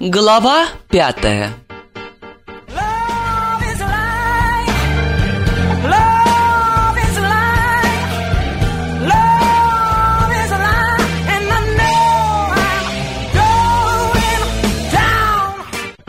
Глава пятая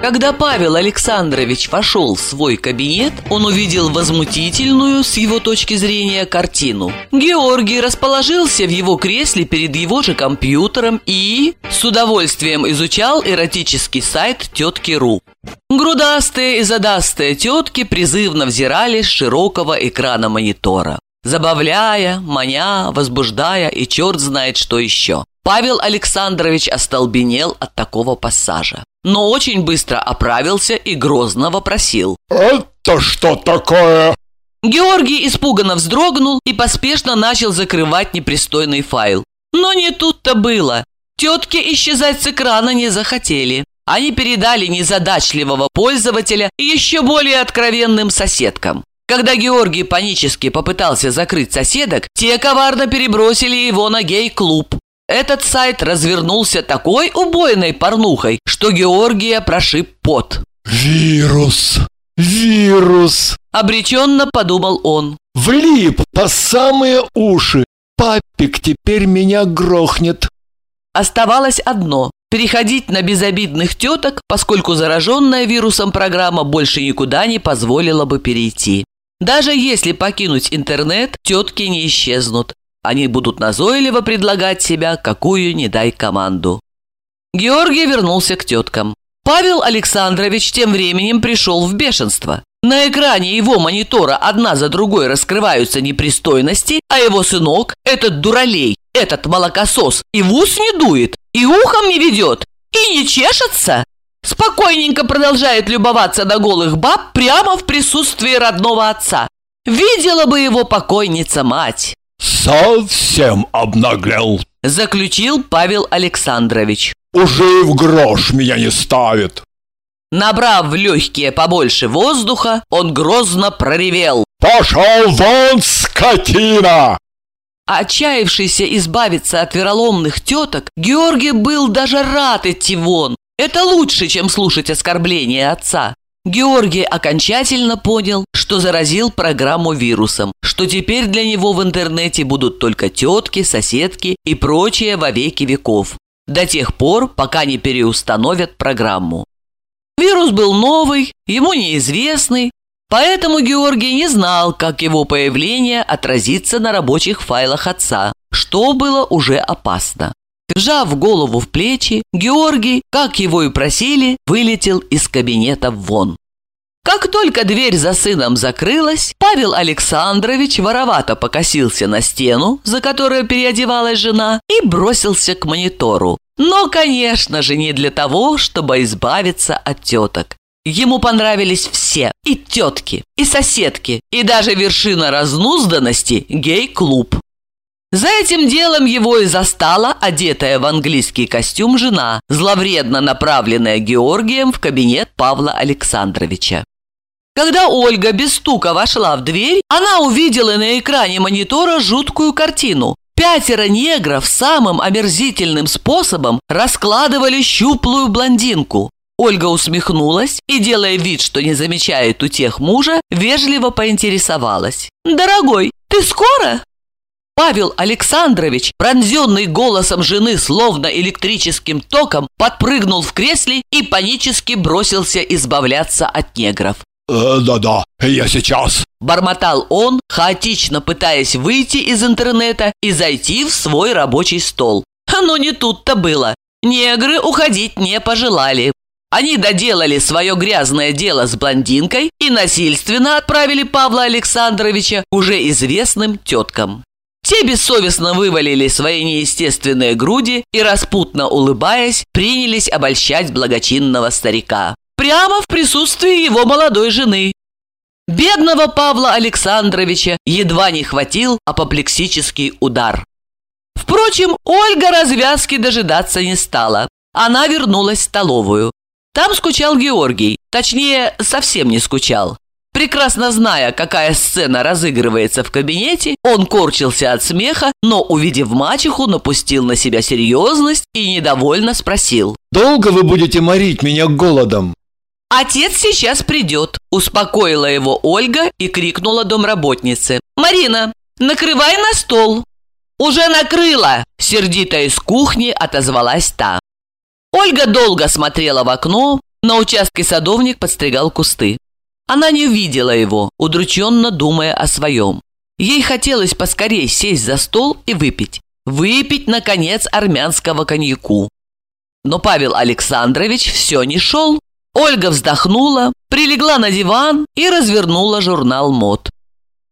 Когда Павел Александрович вошел в свой кабинет, он увидел возмутительную, с его точки зрения, картину. Георгий расположился в его кресле перед его же компьютером и с удовольствием изучал эротический сайт тетки Ру. Грудастые и задастые тетки призывно взирали с широкого экрана монитора, забавляя, маня, возбуждая и черт знает что еще. Павел Александрович остолбенел от такого пассажа, но очень быстро оправился и грозно вопросил. Это что такое? Георгий испуганно вздрогнул и поспешно начал закрывать непристойный файл. Но не тут-то было. Тетки исчезать с экрана не захотели. Они передали незадачливого пользователя еще более откровенным соседкам. Когда Георгий панически попытался закрыть соседок, те коварно перебросили его на гей-клуб. Этот сайт развернулся такой убойной порнухой, что Георгия прошиб пот. Вирус. Вирус. Обреченно подумал он. Влип по самые уши. Папик теперь меня грохнет. Оставалось одно – переходить на безобидных теток, поскольку зараженная вирусом программа больше никуда не позволила бы перейти. Даже если покинуть интернет, тетки не исчезнут. Они будут назойливо предлагать себя, какую не дай команду. Георгий вернулся к теткам. Павел Александрович тем временем пришел в бешенство. На экране его монитора одна за другой раскрываются непристойности, а его сынок, этот дуралей, этот молокосос, и в ус не дует, и ухом не ведет, и не чешется. Спокойненько продолжает любоваться на голых баб прямо в присутствии родного отца. Видела бы его покойница мать, Совсем обнаглел. заключил Павел Александрович. Уже и в грош меня не ставит. Набрав в легкие побольше воздуха, он грозно проревел. Пошел вон, скотина! Отчаявшийся избавиться от вероломных теток, Георгий был даже рад идти вон. Это лучше, чем слушать оскорбления отца. Георгий окончательно понял, что заразил программу вирусом, что теперь для него в интернете будут только тетки, соседки и прочее во веки веков, до тех пор, пока не переустановят программу. Вирус был новый, ему неизвестный, поэтому Георгий не знал, как его появление отразится на рабочих файлах отца, что было уже опасно. Вжав голову в плечи, Георгий, как его и просили, вылетел из кабинета вон. Как только дверь за сыном закрылась, Павел Александрович воровато покосился на стену, за которой переодевалась жена, и бросился к монитору. Но, конечно же, не для того, чтобы избавиться от теток. Ему понравились все – и тетки, и соседки, и даже вершина разнузданности – гей-клуб. За этим делом его и застала одетая в английский костюм жена, зловредно направленная Георгием в кабинет Павла Александровича. Когда Ольга без стука вошла в дверь, она увидела на экране монитора жуткую картину. Пятеро негров самым омерзительным способом раскладывали щуплую блондинку. Ольга усмехнулась и, делая вид, что не замечает утех мужа, вежливо поинтересовалась. «Дорогой, ты скоро?» Павел Александрович, пронзенный голосом жены словно электрическим током, подпрыгнул в кресле и панически бросился избавляться от негров. Э, Да-да, я сейчас. Бормотал он, хаотично пытаясь выйти из интернета и зайти в свой рабочий стол. Но не тут-то было. Негры уходить не пожелали. Они доделали свое грязное дело с блондинкой и насильственно отправили Павла Александровича уже известным теткам. Те бессовестно вывалили свои неестественные груди и, распутно улыбаясь, принялись обольщать благочинного старика. Прямо в присутствии его молодой жены. Бедного Павла Александровича едва не хватил апоплексический удар. Впрочем, Ольга развязки дожидаться не стала. Она вернулась в столовую. Там скучал Георгий, точнее, совсем не скучал. Прекрасно зная, какая сцена разыгрывается в кабинете, он корчился от смеха, но, увидев мачеху, напустил на себя серьезность и недовольно спросил. Долго вы будете морить меня голодом? «Отец сейчас придет», – успокоила его Ольга и крикнула домработнице. «Марина, накрывай на стол». «Уже накрыла!» – сердито из кухни отозвалась та. Ольга долго смотрела в окно, на участке садовник подстригал кусты. Она не увидела его, удрученно думая о своем. Ей хотелось поскорее сесть за стол и выпить. Выпить, наконец, армянского коньяку. Но Павел Александрович все не шел. Ольга вздохнула, прилегла на диван и развернула журнал мод.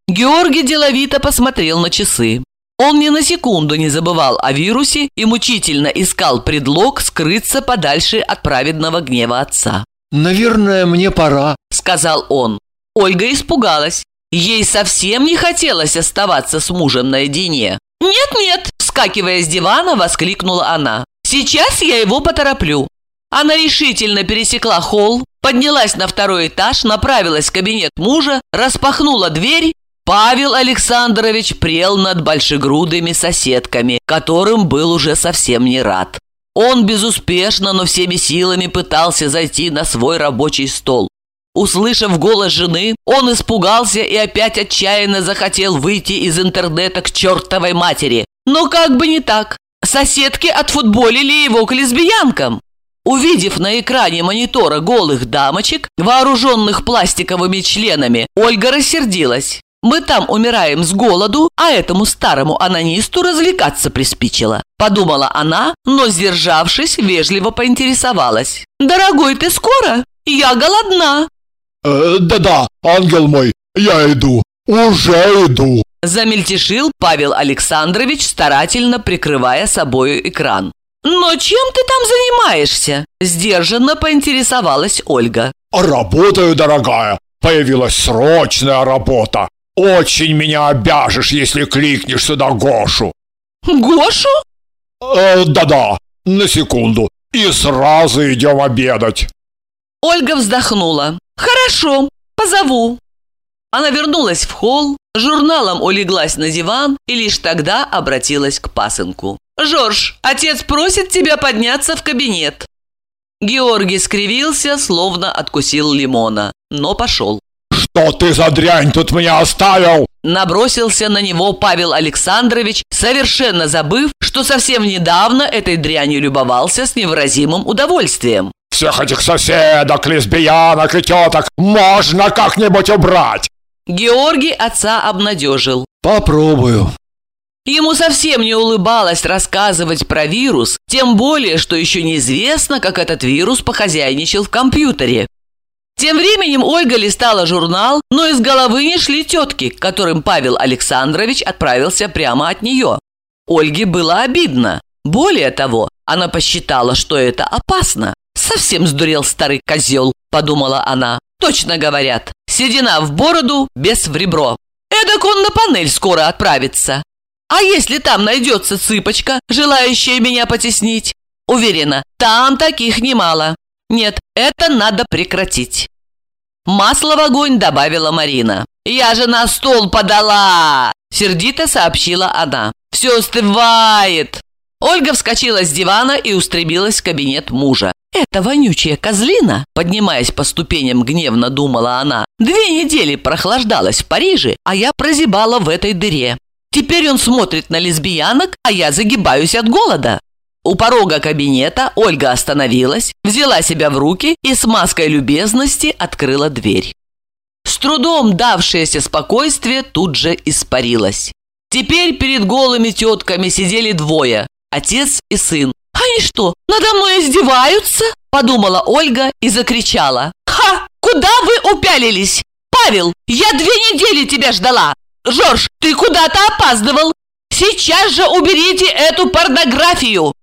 Георгий деловито посмотрел на часы. Он ни на секунду не забывал о вирусе и мучительно искал предлог скрыться подальше от праведного гнева отца. Наверное, мне пора. – сказал он. Ольга испугалась. Ей совсем не хотелось оставаться с мужем наедине. «Нет-нет!» – вскакивая с дивана, воскликнула она. «Сейчас я его потороплю». Она решительно пересекла холл, поднялась на второй этаж, направилась в кабинет мужа, распахнула дверь. Павел Александрович прел над большегрудыми соседками, которым был уже совсем не рад. Он безуспешно, но всеми силами пытался зайти на свой рабочий стол. Услышав голос жены, он испугался и опять отчаянно захотел выйти из интернета к чертовой матери. Но как бы не так. Соседки отфутболили его к лесбиянкам. Увидев на экране монитора голых дамочек, вооруженных пластиковыми членами, Ольга рассердилась. Мы там умираем с голоду, а этому старому анонисту развлекаться приспичило. Подумала она, но, сдержавшись, вежливо поинтересовалась. «Дорогой, ты скоро? Я голодна!» Э, да-да, ангел мой, я иду. Уже иду. Замельтешил Павел Александрович, старательно прикрывая собою экран. «Но чем ты там занимаешься?» Сдержанно поинтересовалась Ольга. Работаю, дорогая. Появилась срочная работа. Очень меня обяжешь, если кликнешь сюда Гошу. «Гошу?» Э, да-да, на секунду. И сразу идем обедать. Ольга вздохнула. «Хорошо, позову». Она вернулась в холл, журналом улеглась на диван и лишь тогда обратилась к пасынку. «Жорж, отец просит тебя подняться в кабинет». Георгий скривился, словно откусил лимона, но пошел. Что ты за дрянь тут меня оставил? Набросился на него Павел Александрович, совершенно забыв, что совсем недавно этой дрянью любовался с невыразимым удовольствием. Всех этих соседок, лесбиянок и теток можно как-нибудь убрать. Георгий отца обнадежил. Попробую. Ему совсем не улыбалось рассказывать про вирус, тем более, что еще неизвестно, как этот вирус похозяйничал в компьютере. Тем временем Ольга листала журнал, но из головы не шли тетки, к которым Павел Александрович отправился прямо от нее. Ольге было обидно. Более того, она посчитала, что это опасно. «Совсем сдурел старый козел», – подумала она. «Точно говорят, седина в бороду, без в ребро. Эдак он на панель скоро отправится. А если там найдется цыпочка, желающая меня потеснить? Уверена, там таких немало. Нет, это надо прекратить. Масло в огонь добавила Марина. «Я же на стол подала!» Сердито сообщила она. «Все остывает!» Ольга вскочила с дивана и устремилась в кабинет мужа. «Это вонючая козлина!» Поднимаясь по ступеням, гневно думала она. «Две недели прохлаждалась в Париже, а я прозябала в этой дыре. Теперь он смотрит на лесбиянок, а я загибаюсь от голода. У порога кабинета Ольга остановилась, взяла себя в руки и с маской любезности открыла дверь. С трудом давшееся спокойствие тут же испарилось. Теперь перед голыми тетками сидели двое – отец и сын. «Они что, надо мной издеваются?» – подумала Ольга и закричала. «Ха! Куда вы упялились? Павел, я две недели тебя ждала! Жорж, ты куда-то опаздывал! Сейчас же уберите эту порнографию!»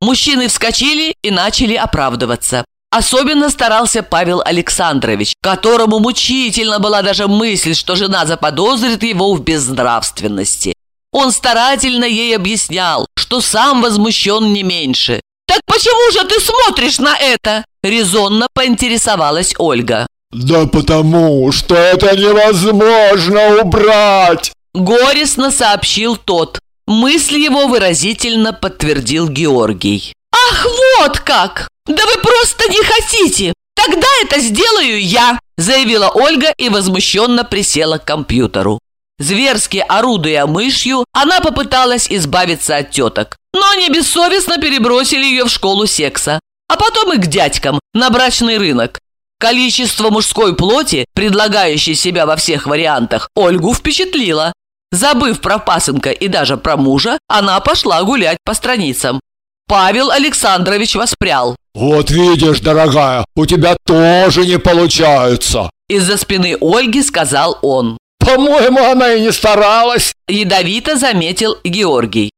Мужчины вскочили и начали оправдываться. Особенно старался Павел Александрович, которому мучительно была даже мысль, что жена заподозрит его в безнравственности. Он старательно ей объяснял, что сам возмущен не меньше. «Так почему же ты смотришь на это?» – резонно поинтересовалась Ольга. Да потому, что это невозможно убрать. Горестно сообщил тот. Мысль его выразительно подтвердил Георгий. Ах, вот как! Да вы просто не хотите! Тогда это сделаю я!» Заявила Ольга и возмущенно присела к компьютеру. Зверски орудуя мышью, она попыталась избавиться от теток, но они бессовестно перебросили ее в школу секса, а потом и к дядькам на брачный рынок. Количество мужской плоти, предлагающей себя во всех вариантах, Ольгу впечатлило. Забыв про пасынка и даже про мужа, она пошла гулять по страницам. Павел Александрович воспрял. Вот видишь, дорогая, у тебя тоже не получается. Из-за спины Ольги сказал он. По-моему, она и не старалась. Ядовито заметил Георгий.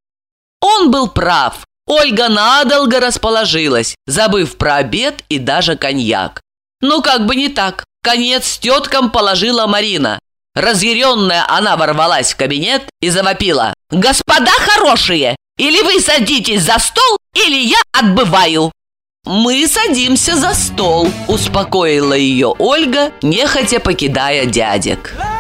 Он был прав. Ольга надолго расположилась, забыв про обед и даже коньяк. Ну, как бы не так. Конец теткам положила Марина. Разъяренная она ворвалась в кабинет и завопила. «Господа хорошие! Или вы садитесь за стол, или я отбываю!» «Мы садимся за стол», – успокоила ее Ольга, нехотя покидая дядек. Love